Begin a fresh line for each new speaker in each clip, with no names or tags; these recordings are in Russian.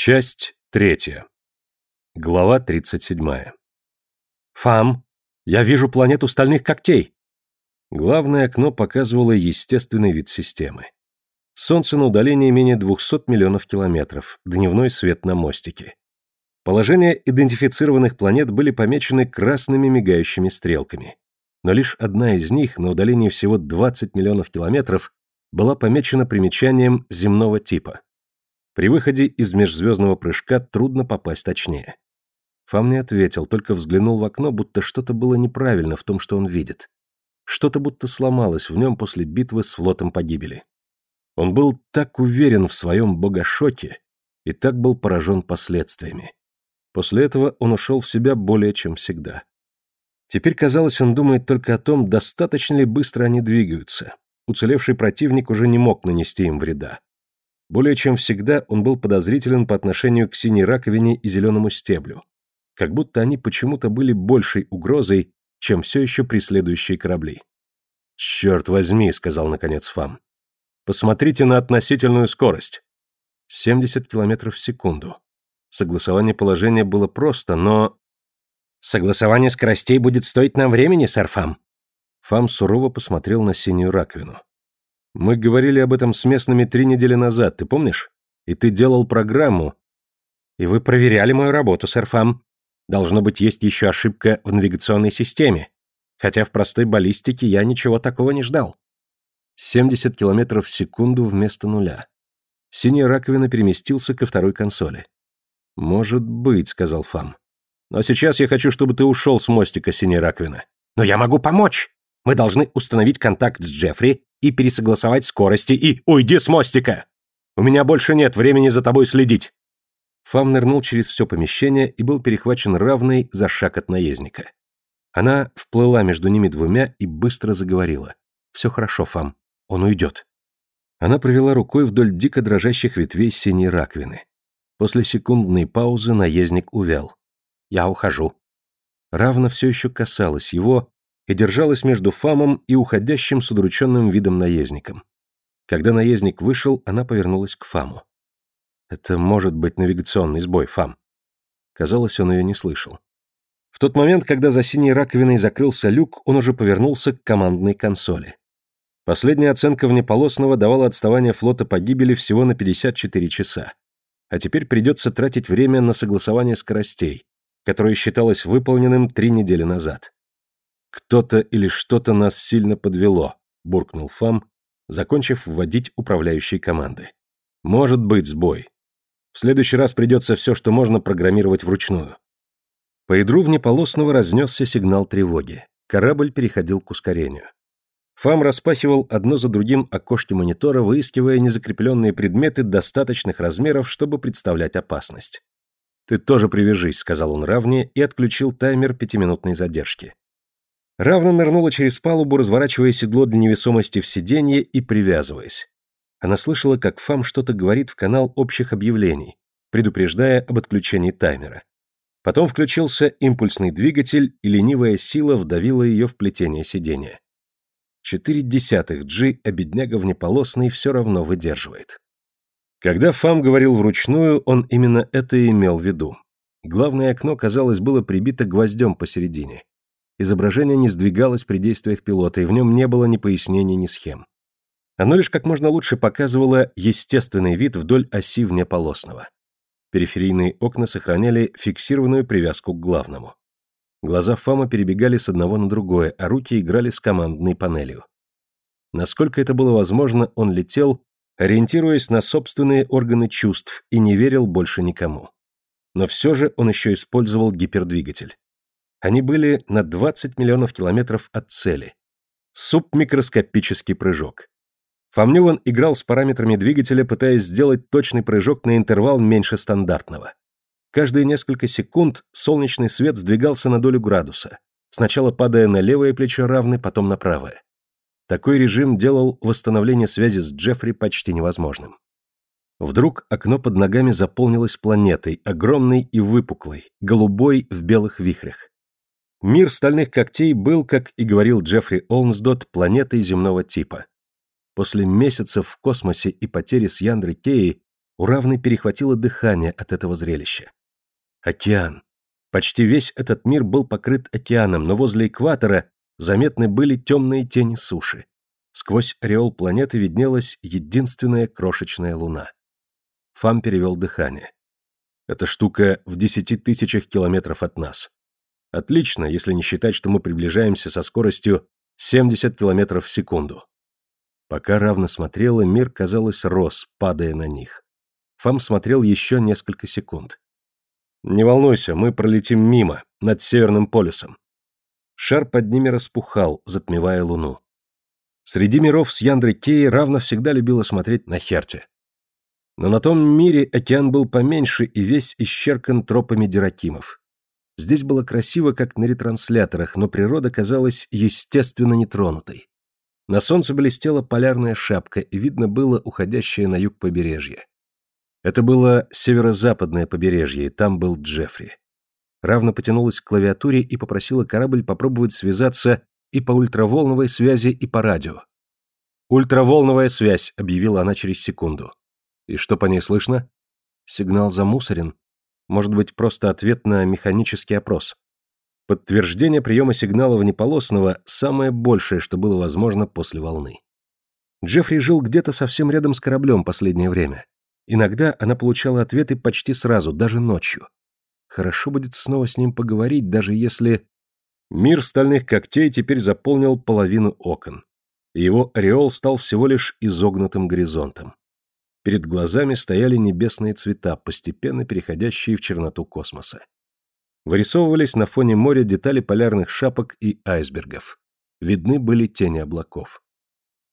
Часть третья. Глава 37. «Фам, я вижу планету стальных когтей!» Главное окно показывало естественный вид системы. Солнце на удалении менее 200 миллионов километров, дневной свет на мостике. Положения идентифицированных планет были помечены красными мигающими стрелками. Но лишь одна из них, на удалении всего 20 миллионов километров, была помечена примечанием земного типа. При выходе из межзвездного прыжка трудно попасть точнее. Фам не ответил, только взглянул в окно, будто что-то было неправильно в том, что он видит. Что-то будто сломалось в нем после битвы с флотом погибели. Он был так уверен в своем богошоке и так был поражен последствиями. После этого он ушел в себя более чем всегда. Теперь, казалось, он думает только о том, достаточно ли быстро они двигаются. Уцелевший противник уже не мог нанести им вреда. Более чем всегда он был подозрителен по отношению к синей раковине и зеленому стеблю, как будто они почему-то были большей угрозой, чем все еще преследующие корабли. «Черт возьми», — сказал наконец Фам. «Посмотрите на относительную скорость». 70 километров в секунду. Согласование положения было просто, но...
«Согласование скоростей будет стоить нам времени, сэр Фам».
Фам сурово посмотрел на синюю раковину. Мы говорили об этом с местными три недели назад, ты помнишь? И ты делал программу.
И вы проверяли мою работу, сэр Фам. Должно быть, есть еще ошибка в навигационной системе. Хотя в простой баллистике я ничего такого не ждал.
70 километров в секунду вместо нуля. Синяя раковина переместился ко второй консоли. «Может быть», — сказал Фам. «Но сейчас я хочу, чтобы ты ушел с мостика, синяя раковина».
«Но я могу помочь!» Мы должны установить контакт с Джеффри и пересогласовать скорости и... Уйди с мостика! У меня больше нет времени за тобой следить!»
Фам нырнул через все помещение и был перехвачен равный за шаг от наездника. Она вплыла между ними двумя и быстро заговорила. «Все хорошо, Фам. Он уйдет». Она провела рукой вдоль дико дрожащих ветвей синей раковины. После секундной паузы наездник увял. «Я ухожу». Равно все еще касалась его, и держалась между Фамом и уходящим с удрученным видом наездником. Когда наездник вышел, она повернулась к Фаму. «Это может быть навигационный сбой, Фам». Казалось, он ее не слышал. В тот момент, когда за синей раковиной закрылся люк, он уже повернулся к командной консоли. Последняя оценка внеполосного давала отставание флота погибели всего на 54 часа. А теперь придется тратить время на согласование скоростей, которое считалось выполненным три недели назад. «Кто-то или что-то нас сильно подвело», — буркнул Фам, закончив вводить управляющие команды. «Может быть сбой. В следующий раз придется все, что можно, программировать вручную». По ядру внеполосного разнесся сигнал тревоги. Корабль переходил к ускорению. Фам распахивал одно за другим окошки монитора, выискивая незакрепленные предметы достаточных размеров, чтобы представлять опасность. «Ты тоже привяжись», — сказал он равне и отключил таймер пятиминутной задержки. Равно нырнула через палубу, разворачивая седло для невесомости в сиденье и привязываясь. Она слышала, как Фам что-то говорит в канал общих объявлений, предупреждая об отключении таймера. Потом включился импульсный двигатель, и ленивая сила вдавила ее в плетение сиденья. Четыре десятых G, а бедняга внеполосный все равно выдерживает. Когда Фам говорил вручную, он именно это и имел в виду. Главное окно, казалось, было прибито гвоздем посередине. Изображение не сдвигалось при действиях пилота, и в нем не было ни пояснений, ни схем. Оно лишь как можно лучше показывало естественный вид вдоль оси внеполосного. Периферийные окна сохраняли фиксированную привязку к главному. Глаза Фама перебегали с одного на другое, а руки играли с командной панелью. Насколько это было возможно, он летел, ориентируясь на собственные органы чувств и не верил больше никому. Но все же он еще использовал гипердвигатель. Они были на 20 миллионов километров от цели. Субмикроскопический прыжок. Фомнюван играл с параметрами двигателя, пытаясь сделать точный прыжок на интервал меньше стандартного. Каждые несколько секунд солнечный свет сдвигался на долю градуса, сначала падая на левое плечо равны, потом на правое. Такой режим делал восстановление связи с Джеффри почти невозможным. Вдруг окно под ногами заполнилось планетой, огромной и выпуклой, голубой в белых вихрях. Мир стальных когтей был, как и говорил Джеффри Олнсдот, планетой земного типа. После месяцев в космосе и потери с Яндрой Кеей У равной перехватило дыхание от этого зрелища. Океан. Почти весь этот мир был покрыт океаном, но возле экватора заметны были темные тени суши. Сквозь ореол планеты виднелась единственная крошечная луна. Фам перевел дыхание. Эта штука в десяти тысячах километров от нас. Отлично, если не считать, что мы приближаемся со скоростью 70 километров в секунду. Пока равно смотрела, мир, казалось, рос, падая на них. Фам смотрел еще несколько секунд. «Не волнуйся, мы пролетим мимо, над Северным полюсом». Шар под ними распухал, затмевая луну. Среди миров с Яндрой Кей равно всегда любила смотреть на Херте. Но на том мире океан был поменьше и весь исчеркан тропами диракимов. Здесь было красиво, как на ретрансляторах, но природа казалась естественно нетронутой. На солнце блестела полярная шапка, и видно было уходящее на юг побережье. Это было северо-западное побережье, и там был Джеффри. Равно потянулась к клавиатуре и попросила корабль попробовать связаться и по ультраволновой связи, и по радио. «Ультраволновая связь», — объявила она через секунду. И что по ней слышно? Сигнал замусорен. Может быть, просто ответ на механический опрос. Подтверждение приема сигнала внеполосного – самое большее, что было возможно после волны. Джеффри жил где-то совсем рядом с кораблем последнее время. Иногда она получала ответы почти сразу, даже ночью. Хорошо будет снова с ним поговорить, даже если... Мир стальных когтей теперь заполнил половину окон. Его ореол стал всего лишь изогнутым горизонтом. Перед глазами стояли небесные цвета, постепенно переходящие в черноту космоса. Вырисовывались на фоне моря детали полярных шапок и айсбергов. Видны были тени облаков.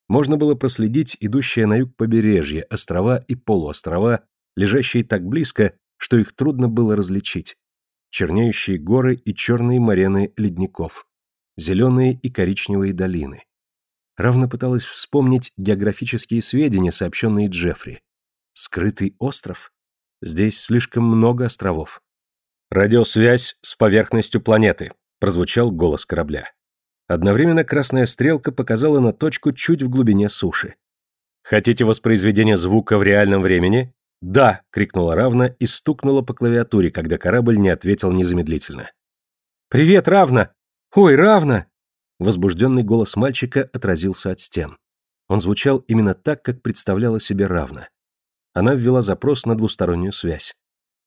Можно было проследить идущее на юг побережье, острова и полуострова, лежащие так близко, что их трудно было различить. Чернеющие горы и черные морены ледников. Зеленые и коричневые долины. Равно пыталась вспомнить географические сведения, сообщенные Джеффри. Скрытый остров? Здесь слишком много островов. «Радиосвязь с поверхностью планеты», — прозвучал голос корабля. Одновременно красная стрелка показала на точку чуть в глубине суши. «Хотите воспроизведение звука в реальном времени?» «Да!» — крикнула Равна и стукнула по клавиатуре, когда корабль не ответил незамедлительно. «Привет, Равна! Ой, Равна!» Возбужденный голос мальчика отразился от стен. Он звучал именно так, как представляла себе Равна. Она ввела запрос на двустороннюю связь.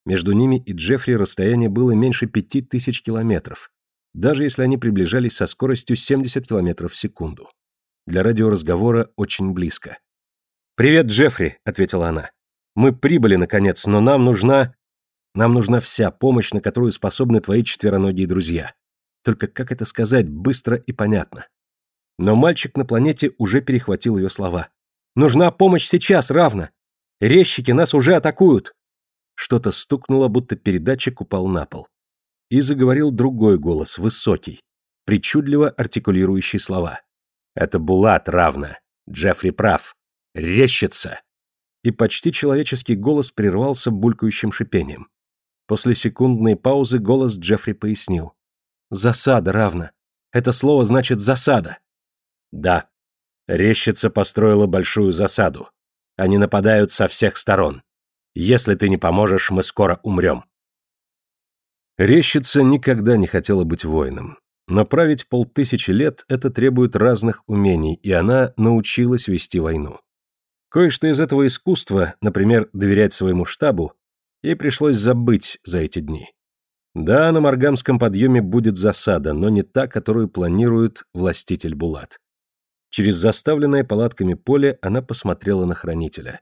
Между ними и Джеффри расстояние было меньше пяти тысяч километров, даже если они приближались со скоростью 70 километров в секунду. Для радиоразговора очень близко. «Привет, Джеффри», — ответила она. «Мы прибыли, наконец, но нам нужна... Нам нужна вся помощь, на которую способны твои четвероногие друзья. Только как это сказать быстро и понятно?» Но мальчик на планете уже перехватил ее слова. «Нужна помощь сейчас, равно! Резчики нас уже атакуют!» Что-то стукнуло, будто передатчик упал на пол. И заговорил другой голос, высокий, причудливо артикулирующий слова. «Это Булат равно. Джеффри прав. Резчица!» И почти человеческий голос прервался булькающим шипением. После секундной паузы голос Джеффри пояснил. «Засада равна. Это слово значит «засада». «Да. Резчица построила большую засаду. Они нападают со всех сторон. Если ты не поможешь, мы скоро умрем. Рещица никогда не хотела быть воином. Но править полтысячи лет – это требует разных умений, и она научилась вести войну. Кое-что из этого искусства, например, доверять своему штабу, ей пришлось забыть за эти дни. Да, на Маргамском подъеме будет засада, но не та, которую планирует властитель Булат. Через заставленное палатками поле она посмотрела на хранителя.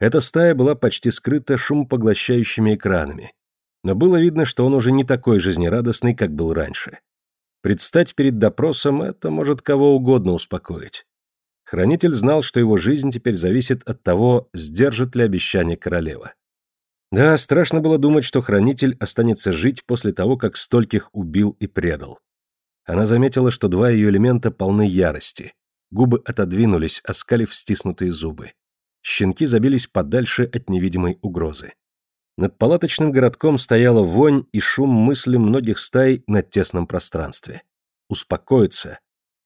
Эта стая была почти скрыта шумопоглощающими экранами. Но было видно, что он уже не такой жизнерадостный, как был раньше. Предстать перед допросом – это может кого угодно успокоить. Хранитель знал, что его жизнь теперь зависит от того, сдержит ли обещание королева. Да, страшно было думать, что хранитель останется жить после того, как стольких убил и предал. Она заметила, что два ее элемента полны ярости. Губы отодвинулись, оскалив стиснутые зубы. Щенки забились подальше от невидимой угрозы. Над палаточным городком стояла вонь и шум мысли многих стай на тесном пространстве. Успокоиться.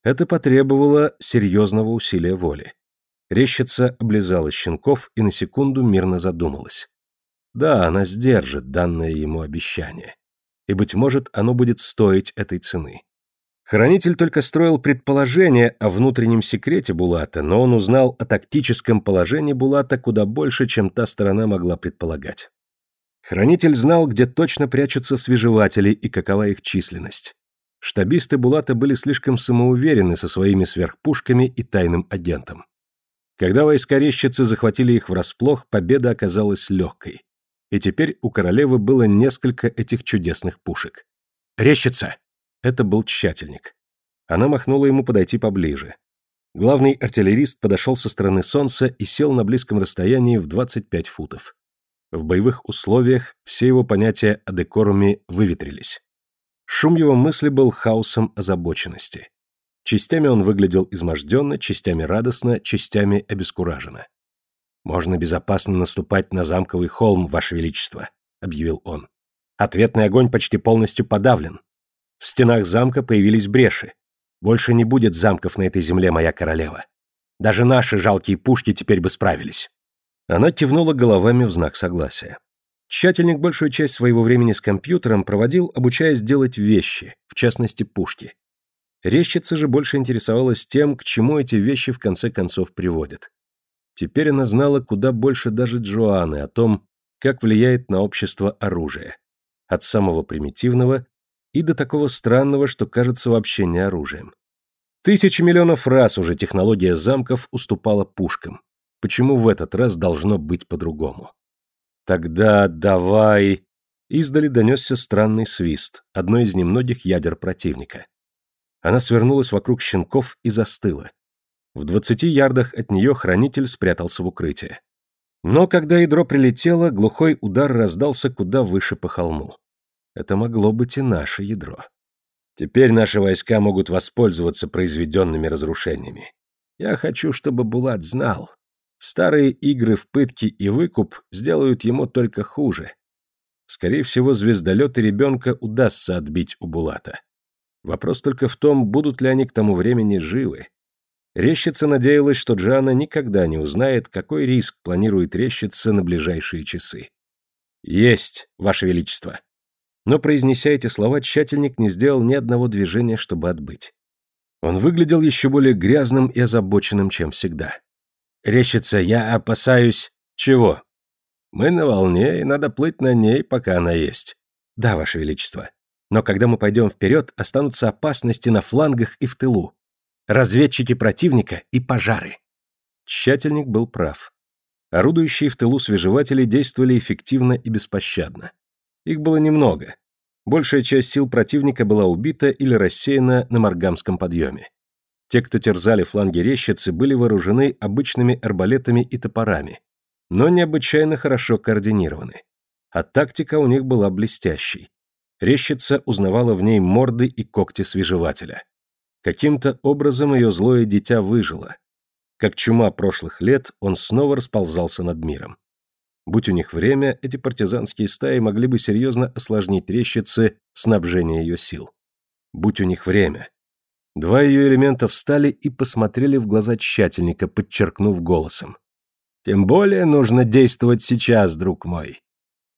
Это потребовало серьезного усилия воли. Рещица облизала щенков и на секунду мирно задумалась. Да, она сдержит данное ему обещание. И, быть может, оно будет стоить этой цены. Хранитель только строил предположение о внутреннем секрете Булата, но он узнал о тактическом положении Булата куда больше, чем та сторона могла предполагать. Хранитель знал, где точно прячутся свежеватели и какова их численность. Штабисты Булата были слишком самоуверены со своими сверхпушками и тайным агентом. Когда войска резчицы захватили их врасплох, победа оказалась легкой. И теперь у королевы было несколько этих чудесных пушек. «Резчица!» Это был тщательник. Она махнула ему подойти поближе. Главный артиллерист подошел со стороны солнца и сел на близком расстоянии в 25 футов. В боевых условиях все его понятия о декоруме выветрились. Шум его мысли был хаосом озабоченности. Частями он выглядел изможденно, частями радостно, частями обескураженно. «Можно безопасно наступать на замковый холм, Ваше Величество», — объявил он. «Ответный огонь почти полностью подавлен. В стенах замка появились бреши. Больше не будет замков на этой земле, моя королева. Даже наши жалкие пушки теперь бы справились. Она кивнула головами в знак согласия. Тщательник большую часть своего времени с компьютером проводил, обучаясь делать вещи, в частности пушки. Резчица же больше интересовалась тем, к чему эти вещи в конце концов приводят. Теперь она знала куда больше даже Джоаны о том, как влияет на общество оружие. От самого примитивного и до такого странного, что кажется вообще не оружием. Тысячи миллионов раз уже технология замков уступала пушкам. Почему в этот раз должно быть по-другому? Тогда давай... Издали донесся странный свист, одно из немногих ядер противника. Она свернулась вокруг щенков и застыла. В двадцати ярдах от нее хранитель спрятался в укрытие. Но когда ядро прилетело, глухой удар раздался куда выше по холму. Это могло быть и наше ядро. Теперь наши войска могут воспользоваться произведенными разрушениями. Я хочу, чтобы Булат знал. Старые игры в пытки и выкуп сделают ему только хуже. Скорее всего, звездолеты ребенка удастся отбить у Булата. Вопрос только в том, будут ли они к тому времени живы. Рещица надеялась, что Джана никогда не узнает, какой риск планирует Рещица на ближайшие часы. «Есть, Ваше Величество!» Но, произнеся эти слова, тщательник не сделал ни одного движения, чтобы отбыть. Он выглядел еще более грязным и озабоченным, чем всегда. «Рещица, я опасаюсь...» «Чего?» «Мы на волне, и надо плыть на ней, пока она есть». «Да, Ваше Величество. Но когда мы пойдем вперед, останутся опасности на флангах и в тылу. Разведчики противника и пожары». Тщательник был прав. Орудующие в тылу свежеватели действовали эффективно и беспощадно. Их было немного. Большая часть сил противника была убита или рассеяна на Маргамском подъеме. Те, кто терзали фланги рещицы, были вооружены обычными арбалетами и топорами, но необычайно хорошо координированы. А тактика у них была блестящей. Рещица узнавала в ней морды и когти свежевателя. Каким-то образом ее злое дитя выжило. Как чума прошлых лет, он снова расползался над миром. Будь у них время, эти партизанские стаи могли бы серьезно осложнить рещице снабжение ее сил. Будь у них время. Два ее элемента встали и посмотрели в глаза тщательника, подчеркнув голосом. «Тем более нужно действовать сейчас, друг мой.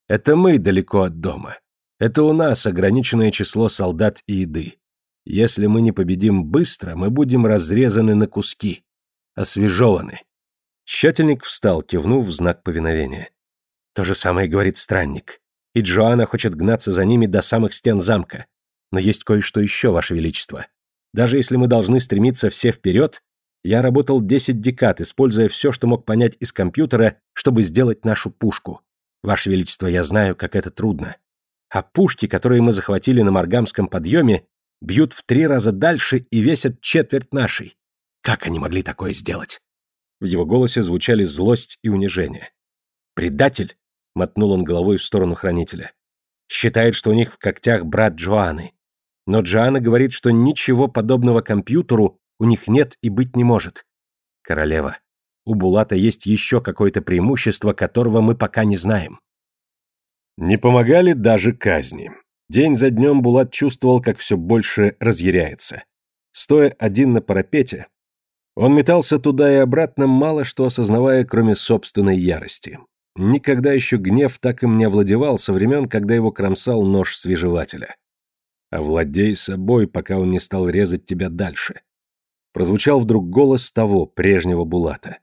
Это мы далеко от дома. Это у нас ограниченное число солдат и еды. Если мы не победим быстро, мы будем разрезаны на куски, освежеваны». Тщательник встал, кивнув в знак повиновения. То же самое говорит странник. И Джоанна хочет гнаться за ними до самых стен замка. Но есть кое-что еще, Ваше Величество. Даже если мы должны стремиться все вперед, я работал 10 декад, используя все, что мог понять из компьютера, чтобы сделать нашу пушку. Ваше Величество, я знаю, как это трудно. А пушки, которые мы захватили на Маргамском подъеме, бьют в три раза дальше и весят четверть нашей. Как они могли такое сделать? В его голосе звучали злость и унижение. Предатель — мотнул он головой в сторону хранителя. «Считает, что у них в когтях брат Джоанны. Но Джоанна говорит, что ничего подобного компьютеру у них нет и быть не может. Королева, у Булата есть еще какое-то преимущество, которого мы пока не знаем». Не помогали даже казни. День за днем Булат чувствовал, как все больше разъяряется. Стоя один на парапете, Он метался туда и обратно, мало что осознавая, кроме собственной ярости. Никогда еще гнев так им не овладевал со времен, когда его кромсал нож свежевателя. «Овладей собой, пока он не стал резать тебя дальше». Прозвучал вдруг голос того, прежнего Булата.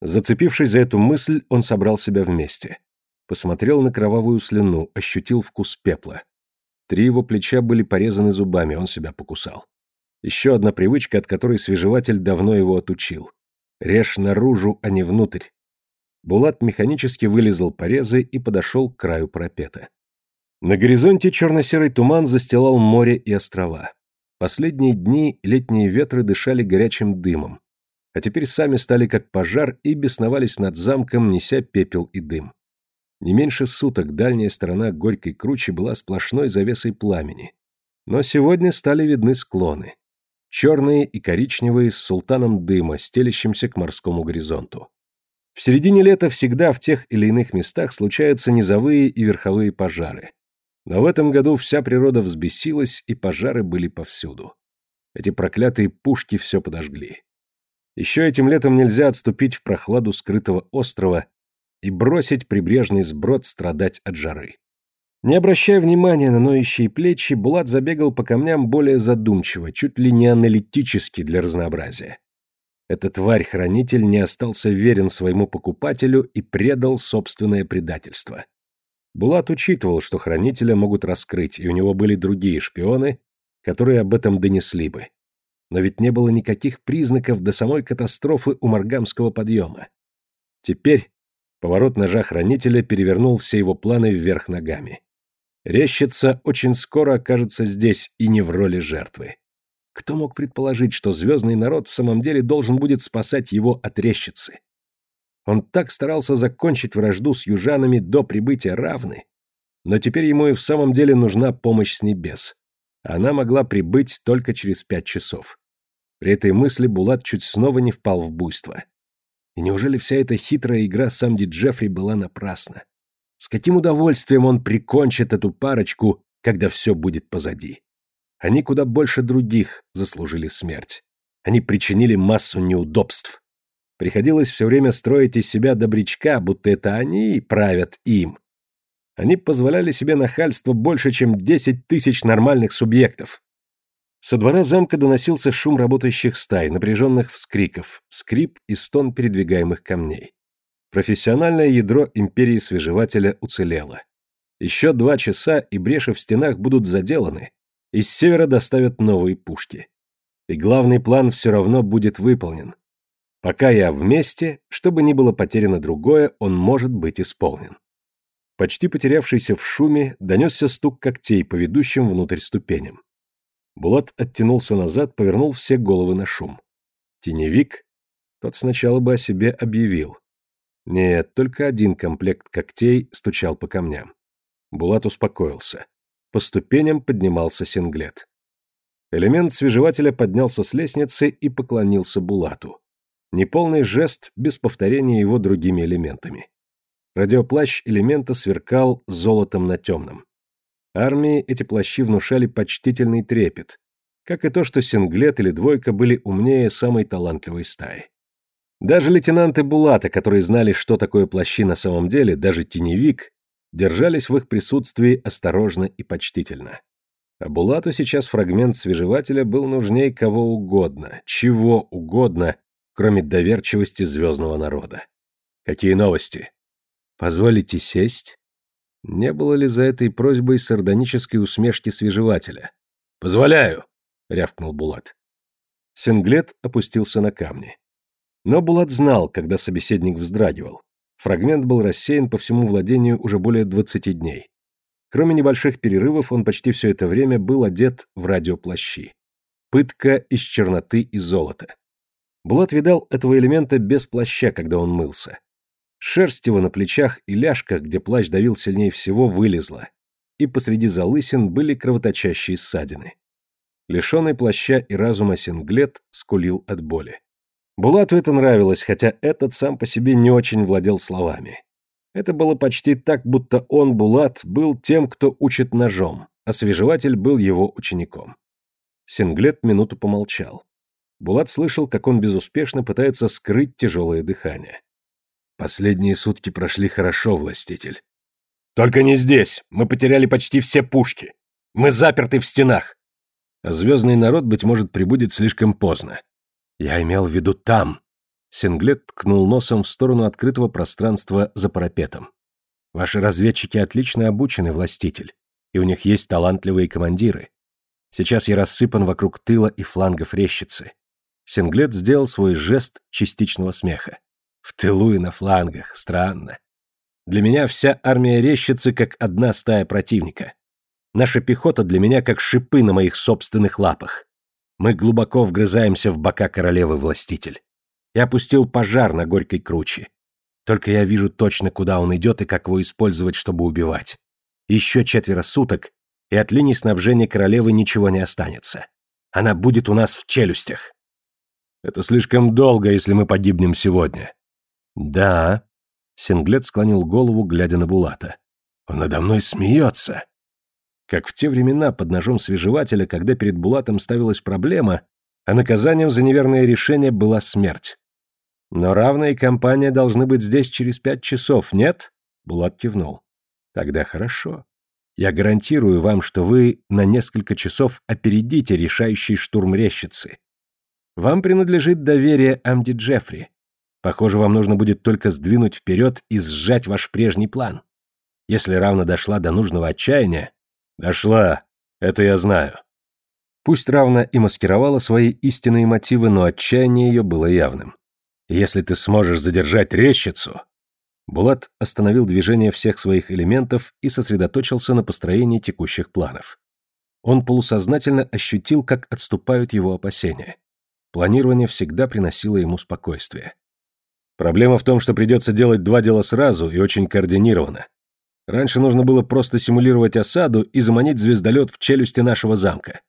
Зацепившись за эту мысль, он собрал себя вместе. Посмотрел на кровавую слюну, ощутил вкус пепла. Три его плеча были порезаны зубами, он себя покусал. Еще одна привычка, от которой свежеватель давно его отучил. Режь наружу, а не внутрь. Булат механически вылезал порезы и подошел к краю парапета. На горизонте черно-серый туман застилал море и острова. Последние дни летние ветры дышали горячим дымом, а теперь сами стали как пожар и бесновались над замком, неся пепел и дым. Не меньше суток дальняя сторона Горькой кручи была сплошной завесой пламени. Но сегодня стали видны склоны. Черные и коричневые с султаном дыма, стелящимся к морскому горизонту. В середине лета всегда в тех или иных местах случаются низовые и верховые пожары. Но в этом году вся природа взбесилась, и пожары были повсюду. Эти проклятые пушки все подожгли. Еще этим летом нельзя отступить в прохладу скрытого острова и бросить прибрежный сброд страдать от жары. Не обращая внимания на ноющие плечи, Булат забегал по камням более задумчиво, чуть ли не аналитически для разнообразия. Этот тварь-хранитель не остался верен своему покупателю и предал собственное предательство. Булат учитывал, что хранителя могут раскрыть, и у него были другие шпионы, которые об этом донесли бы. Но ведь не было никаких признаков до самой катастрофы у Маргамского подъема. Теперь поворот ножа хранителя перевернул все его планы вверх ногами. Рещица очень скоро окажется здесь и не в роли жертвы. Кто мог предположить, что звездный народ в самом деле должен будет спасать его от рещицы? Он так старался закончить вражду с южанами до прибытия равны, но теперь ему и в самом деле нужна помощь с небес. Она могла прибыть только через пять часов. При этой мысли Булат чуть снова не впал в буйство. И неужели вся эта хитрая игра Самди Джеффри была напрасна? С каким удовольствием он прикончит эту парочку, когда все будет позади? Они куда больше других заслужили смерть. Они причинили массу неудобств. Приходилось все время строить из себя добрячка, будто это они правят им. Они позволяли себе нахальство больше, чем десять тысяч нормальных субъектов. Со двора замка доносился шум работающих стай, напряженных вскриков, скрип и стон передвигаемых камней. Профессиональное ядро империи свежевателя уцелело. Еще два часа, и бреши в стенах будут заделаны, из севера доставят новые пушки. И главный план все равно будет выполнен. Пока я вместе, чтобы не было потеряно другое, он может быть исполнен. Почти потерявшийся в шуме, донесся стук когтей по ведущим внутрь ступеням. Булат оттянулся назад, повернул все головы на шум. Теневик? Тот сначала бы о себе объявил. Нет, только один комплект когтей стучал по камням. Булат успокоился. По ступеням поднимался синглет. Элемент свежевателя поднялся с лестницы и поклонился Булату. Неполный жест без повторения его другими элементами. Радиоплащ элемента сверкал золотом на темном. Армии эти плащи внушали почтительный трепет, как и то, что синглет или двойка были умнее самой талантливой стаи. Даже лейтенанты Булата, которые знали, что такое плащи на самом деле, даже теневик, держались в их присутствии осторожно и почтительно. А Булату сейчас фрагмент свежевателя был нужней кого угодно, чего угодно, кроме доверчивости звездного народа. Какие новости? Позволите сесть? Не было ли за этой просьбой сардонической усмешки свежевателя? «Позволяю!» — рявкнул Булат. Синглет опустился на камни. Но Булат знал, когда собеседник вздрагивал. Фрагмент был рассеян по всему владению уже более двадцати дней. Кроме небольших перерывов, он почти все это время был одет в радиоплащи. Пытка из черноты и золота. Булат видал этого элемента без плаща, когда он мылся. Шерсть его на плечах и ляжках, где плащ давил сильнее всего, вылезла, и посреди залысин были кровоточащие ссадины. Лишенный плаща и разума Синглет скулил от боли. Булату это нравилось, хотя этот сам по себе не очень владел словами. Это было почти так, будто он, Булат, был тем, кто учит ножом, а свежеватель был его учеником. Синглет минуту помолчал. Булат слышал, как он безуспешно пытается скрыть тяжелое дыхание.
Последние сутки прошли хорошо, властитель.
Только не здесь. Мы потеряли почти все пушки. Мы заперты в стенах.
А звездный народ, быть может, прибудет слишком поздно.
Я имел в виду там. Синглет ткнул носом в сторону открытого пространства за парапетом. Ваши разведчики отлично обучены, властитель, и у них есть талантливые командиры. Сейчас я рассыпан вокруг тыла и флангов рещицы. Синглет сделал свой жест частичного смеха. В тылу и на флангах, странно. Для меня вся армия рещицы как одна стая противника. Наша пехота для меня как шипы на моих собственных лапах. Мы глубоко вгрызаемся в бока королевы-властитель. Я опустил пожар на горькой круче. Только я вижу точно, куда он идет и как его использовать, чтобы убивать. Еще четверо суток, и от линии снабжения королевы ничего не останется. Она будет у нас в челюстях.
Это слишком долго, если мы погибнем сегодня.
Да. Синглет склонил голову, глядя на Булата.
Он надо мной смеется.
Как в те времена под ножом свежевателя, когда перед Булатом ставилась проблема, а наказанием за неверное решение была смерть. Но равная компания должны быть здесь через пять часов, нет? Булат кивнул. Тогда хорошо. Я гарантирую вам, что вы на несколько часов опередите решающий штурм рещицы. Вам принадлежит доверие Амди Джеффри. Похоже, вам нужно будет только сдвинуть вперед и сжать ваш прежний план. Если Равна дошла до нужного отчаяния...
Дошла, это я знаю.
Пусть Равна и маскировала свои истинные мотивы, но отчаяние ее было явным. Если ты сможешь задержать рещицу... Булат остановил движение всех своих элементов и сосредоточился на построении текущих планов. Он полусознательно ощутил, как отступают его опасения. Планирование всегда приносило ему спокойствие.
Проблема в том, что придется делать два дела сразу и очень координированно. Раньше нужно было просто симулировать осаду и заманить звездолет в челюсти нашего замка.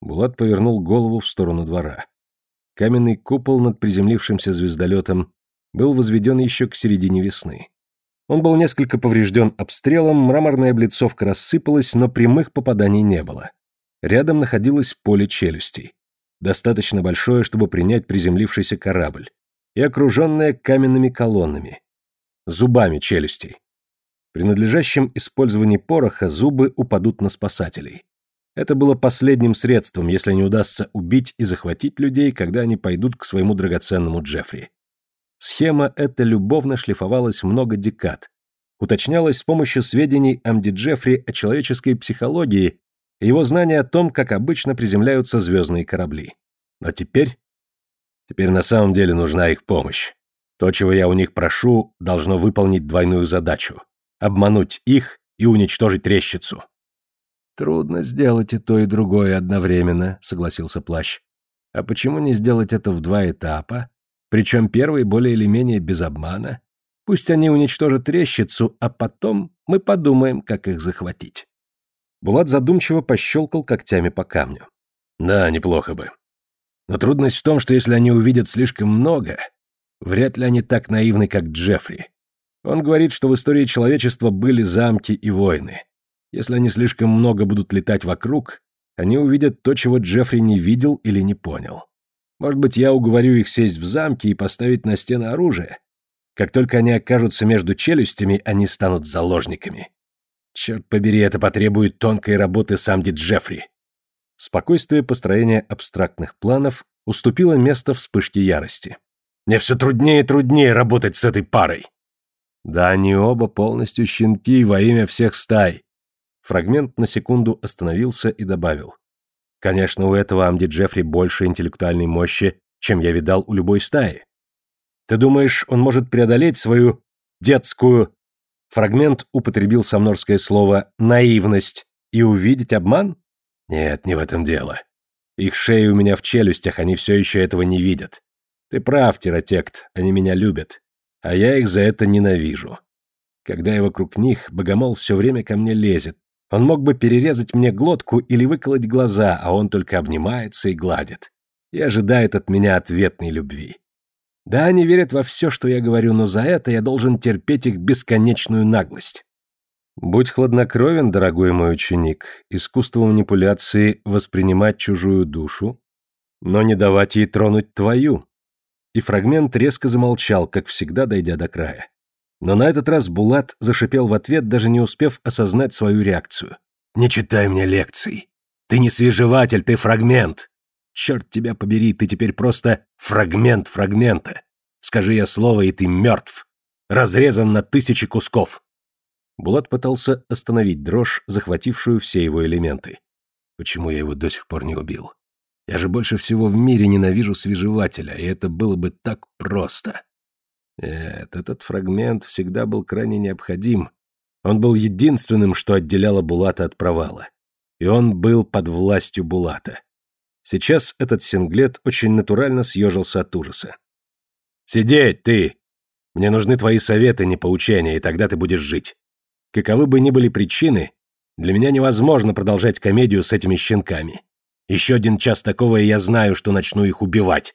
Булат повернул голову в сторону двора. Каменный купол над приземлившимся звездолетом был возведен еще к середине весны. Он был несколько поврежден обстрелом, мраморная облицовка рассыпалась, но прямых попаданий не было. Рядом находилось поле челюстей. Достаточно большое, чтобы принять приземлившийся корабль. И окруженное каменными колоннами. Зубами челюстей. При надлежащем использовании пороха зубы упадут на спасателей. Это было последним средством, если не удастся убить и захватить людей, когда они пойдут к своему драгоценному Джеффри. Схема эта любовно шлифовалась много декад, уточнялась с помощью сведений Амди Джеффри о человеческой психологии и его знания о том, как обычно приземляются звездные корабли. Но теперь... Теперь на самом деле нужна их помощь. То, чего я у них прошу, должно выполнить двойную задачу — обмануть их и уничтожить трещицу. «Трудно сделать и то, и другое одновременно», — согласился Плащ. «А почему не сделать это в два этапа? Причем первый более или менее без обмана. Пусть они уничтожат трещицу, а потом мы подумаем, как их захватить». Булат задумчиво пощелкал когтями по камню.
«Да, неплохо бы. Но трудность в том, что если они увидят слишком много, вряд ли они так наивны, как Джеффри. Он говорит, что в истории человечества были замки и войны. Если они слишком много будут летать вокруг, они увидят то, чего Джеффри не видел или не понял. Может быть, я уговорю их сесть в замке и поставить на стены оружие? Как только они окажутся между челюстями, они станут заложниками. Черт побери, это потребует тонкой работы Самди Джеффри.
Спокойствие построения абстрактных планов уступило место вспышке ярости.
Мне все труднее и труднее работать с этой парой.
Да, они оба полностью щенки во имя всех стай. Фрагмент на секунду остановился и добавил. Конечно, у этого Амди Джеффри больше интеллектуальной мощи, чем я видал у любой стаи. Ты думаешь, он может преодолеть свою детскую... Фрагмент употребил самнорское слово «наивность» и увидеть обман? Нет, не в этом дело. Их шеи у меня в челюстях, они все еще этого не видят. Ты прав, Тиротект, они меня любят. А я их за это ненавижу. Когда я вокруг них, богомол все время ко мне лезет, он мог бы перерезать мне глотку или выколоть глаза, а он только обнимается и гладит. И ожидает от меня ответной любви. Да, они верят во все, что я говорю, но за это я должен терпеть их бесконечную наглость. Будь хладнокровен, дорогой мой ученик, искусство манипуляции воспринимать чужую душу но не давать ей тронуть твою. И фрагмент резко замолчал, как всегда, дойдя до края. Но на этот раз Булат зашипел в ответ, даже не успев осознать свою реакцию. «Не читай мне лекций. Ты не свежеватель, ты фрагмент. Черт тебя побери, ты теперь просто фрагмент фрагмента. Скажи я слово, и ты мертв. Разрезан на тысячи кусков». Булат пытался остановить дрожь, захватившую все его элементы. Почему я его до сих пор не убил? Я же больше всего в мире ненавижу свежевателя, и это было бы так просто. Нет, этот фрагмент всегда был крайне необходим. Он был единственным, что отделяло Булата от провала. И он был под властью Булата. Сейчас этот синглет очень натурально съежился от ужаса. «Сидеть, ты! Мне нужны твои советы, не поучения, и тогда ты будешь жить. Каковы бы ни были причины, для меня невозможно продолжать комедию с этими щенками. Еще один час такого, и я знаю, что начну их убивать.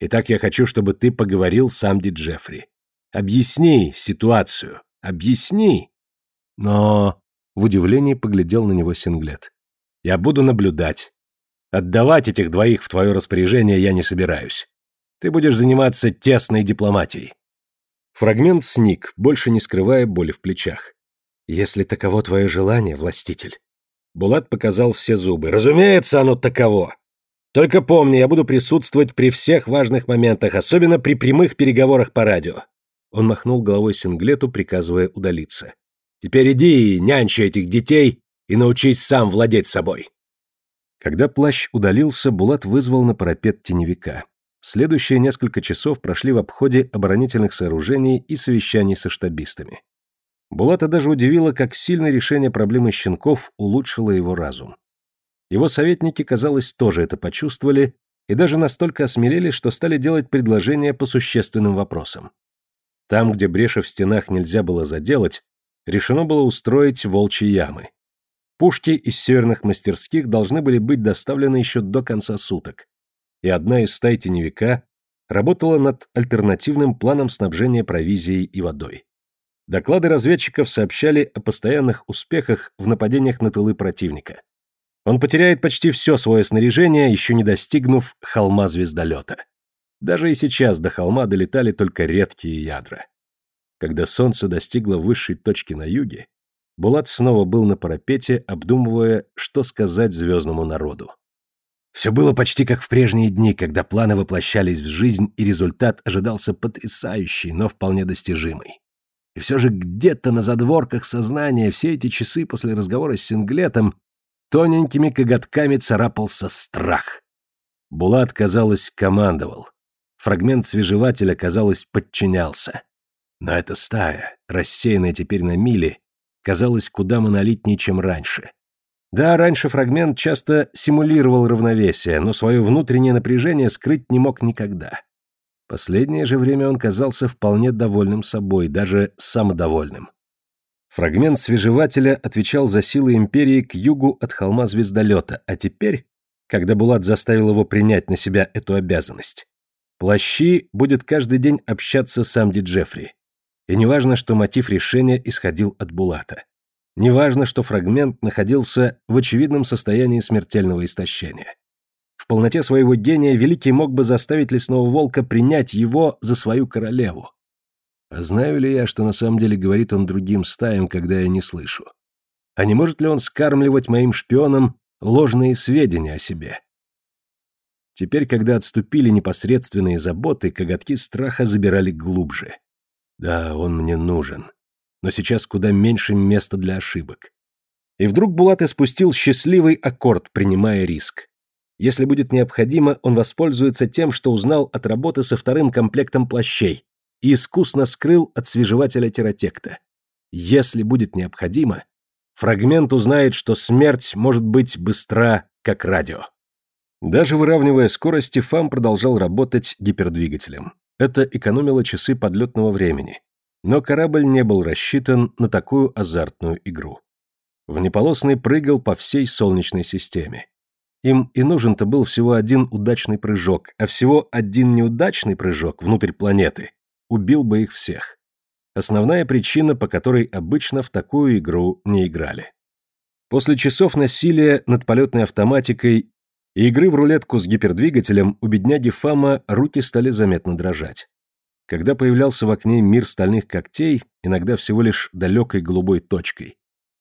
Итак, я хочу, чтобы ты поговорил с Амди Джеффри. Объясни ситуацию. Объясни. Но... В удивлении поглядел на него Синглет. Я буду наблюдать. Отдавать этих двоих в твое распоряжение я не собираюсь. Ты будешь заниматься тесной дипломатией. Фрагмент сник, больше не скрывая боли в плечах. Если таково твое желание, властитель, Булат показал все зубы. «Разумеется, оно таково. Только помни, я буду присутствовать при всех важных моментах, особенно при прямых переговорах по радио». Он махнул головой Синглету, приказывая удалиться. «Теперь иди и нянчи этих детей и научись сам владеть собой». Когда плащ удалился, Булат вызвал на парапет теневика. Следующие несколько часов прошли в обходе оборонительных сооружений и совещаний со штабистами. Булата даже удивило, как сильно решение проблемы щенков улучшило его разум. Его советники, казалось, тоже это почувствовали и даже настолько осмелели, что стали делать предложения по существенным вопросам. Там, где бреши в стенах нельзя было заделать, решено было устроить волчьи ямы. Пушки из северных мастерских должны были быть доставлены еще до конца суток, и одна из стай теневика работала над альтернативным планом снабжения провизией и водой. Доклады разведчиков сообщали о постоянных успехах в нападениях на тылы противника. Он потеряет почти все свое снаряжение, еще не достигнув холма звездолета. Даже и сейчас до холма долетали только редкие ядра. Когда солнце достигло высшей точки на юге, Булат снова был на парапете, обдумывая, что сказать звездному народу. Все было почти как в прежние дни, когда планы воплощались в жизнь, и результат ожидался потрясающий, но вполне достижимый. И все же где-то на задворках сознания все эти часы после разговора с Синглетом тоненькими коготками царапался страх. Булат, казалось, командовал. Фрагмент свежевателя, казалось, подчинялся. Но эта стая, рассеянная теперь на мили, казалась куда монолитнее, чем раньше. Да, раньше фрагмент часто симулировал равновесие, но свое внутреннее напряжение скрыть не мог никогда. Последнее же время он казался вполне довольным собой, даже самодовольным. Фрагмент свежевателя отвечал за силы империи к югу от холма звездолета, а теперь, когда Булат заставил его принять на себя эту обязанность, Плащи будет каждый день общаться с Амди Джеффри. И неважно, что мотив решения исходил от Булата. Неважно, что фрагмент находился в очевидном состоянии смертельного истощения. В полноте своего гения Великий мог бы заставить лесного волка принять его за свою королеву. А знаю ли я, что на самом деле говорит он другим стаям, когда я не слышу? А не может ли он скармливать моим шпионам ложные сведения о себе? Теперь, когда отступили непосредственные заботы, коготки страха забирали глубже. Да, он мне нужен. Но сейчас куда меньше места для ошибок. И вдруг Булат испустил счастливый аккорд, принимая риск. Если будет необходимо, он воспользуется тем, что узнал от работы со вторым комплектом плащей и искусно скрыл от свежевателя терротекта. Если будет необходимо, фрагмент узнает, что смерть может быть быстра, как радио. Даже выравнивая скорости, ФАМ продолжал работать гипердвигателем. Это экономило часы подлетного времени. Но корабль не был рассчитан на такую азартную игру. Внеполосный прыгал по всей Солнечной системе. Им и нужен-то был всего один удачный прыжок, а всего один неудачный прыжок внутрь планеты убил бы их всех. Основная причина, по которой обычно в такую игру не играли. После часов насилия над полетной автоматикой и игры в рулетку с гипердвигателем у бедняги Фама руки стали заметно дрожать. Когда появлялся в окне мир стальных когтей, иногда всего лишь далекой голубой точкой,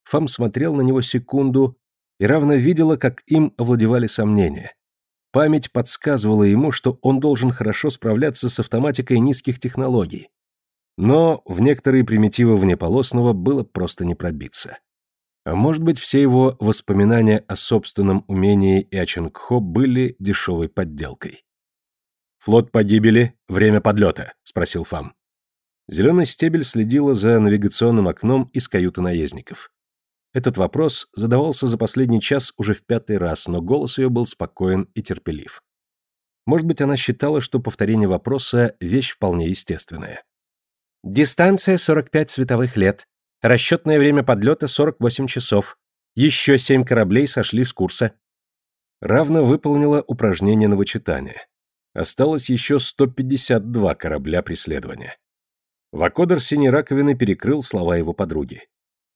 Фам смотрел на него секунду и равно видела, как им овладевали сомнения. Память подсказывала ему, что он должен хорошо справляться с автоматикой низких технологий. Но в некоторые примитивы внеполосного было просто не пробиться. А может быть, все его воспоминания о собственном умении и о Ченгхо были дешевой подделкой. «Флот погибели, время подлета», — спросил Фам. Зеленый стебель следила за навигационным окном из каюты наездников. Этот вопрос задавался за последний час уже в пятый раз, но голос ее был спокоен и терпелив. Может быть, она считала, что повторение вопроса – вещь вполне естественная. Дистанция 45 световых лет. Расчетное время подлета 48 часов. Еще семь кораблей сошли с курса. Равно выполнила упражнение на вычитание. Осталось еще 152 корабля преследования. Вакодер синей раковины перекрыл слова его подруги.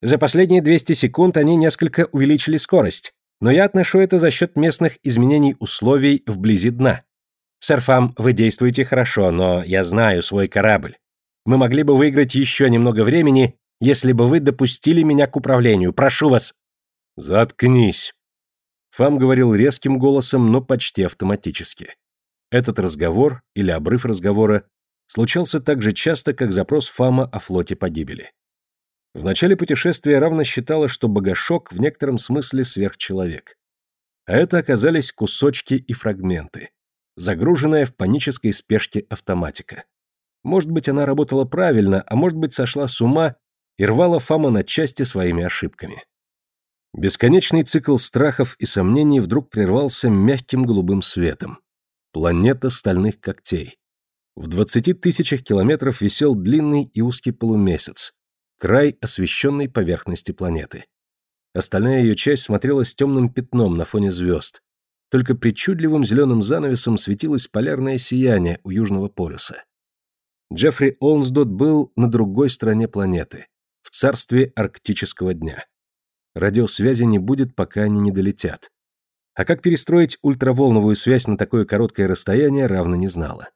За последние 200 секунд они несколько увеличили скорость, но я отношу это за счет местных изменений условий вблизи дна. Сэр Фам, вы действуете хорошо, но я знаю свой корабль. Мы могли бы выиграть еще немного времени, если бы вы допустили меня к управлению. Прошу вас. Заткнись. Фам говорил резким голосом, но почти автоматически. Этот разговор, или обрыв разговора, случался так же часто, как запрос Фама о флоте погибели. В начале путешествия равно считала, что Богашок в некотором смысле сверхчеловек. А это оказались кусочки и фрагменты, загруженная в панической спешке автоматика. Может быть, она работала правильно, а может быть, сошла с ума и рвала Фама на части своими ошибками. Бесконечный цикл страхов и сомнений вдруг прервался мягким голубым светом. Планета стальных когтей. В двадцати тысячах километров висел длинный и узкий полумесяц, край освещенной поверхности планеты. Остальная ее часть смотрелась темным пятном на фоне звезд. Только причудливым зеленым занавесом светилось полярное сияние у Южного полюса. Джеффри Олнсдот был на другой стороне планеты, в царстве арктического дня. Радиосвязи не будет, пока они не долетят. А как перестроить ультраволновую связь на такое короткое расстояние, равно не знала.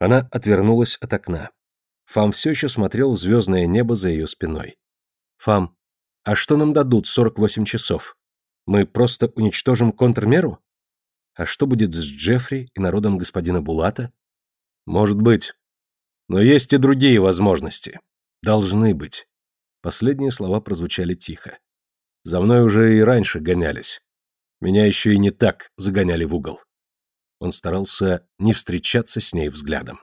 Она отвернулась от окна. Фам все еще смотрел в звездное небо за ее спиной. «Фам, а что нам дадут 48 часов? Мы просто уничтожим контрмеру? А что будет с Джеффри и народом господина Булата? Может быть. Но есть и другие возможности. Должны быть». Последние слова прозвучали тихо. За мной уже и раньше гонялись. Меня еще и не так загоняли в угол. Он старался не встречаться с ней взглядом.